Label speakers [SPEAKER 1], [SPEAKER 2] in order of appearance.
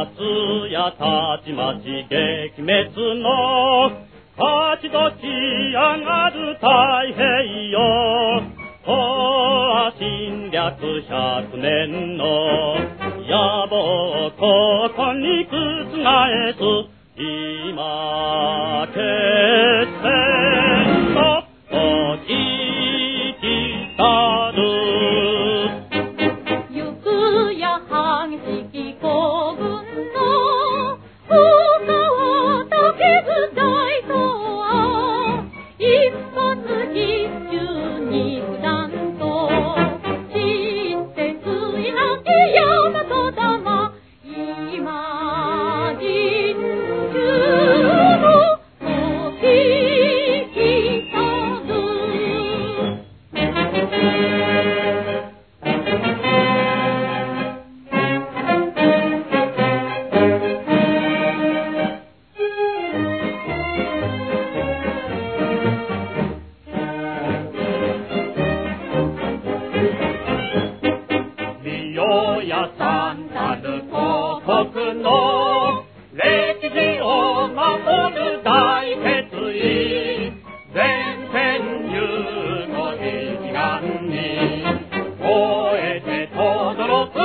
[SPEAKER 1] 松屋たちまち撃滅の勝ちどし上がる太平洋とは侵略百年の野望をここに覆す今決戦と生きた。よヨーヤサンタルの歴史を守る大決意。全編友の一丸に超えて轟く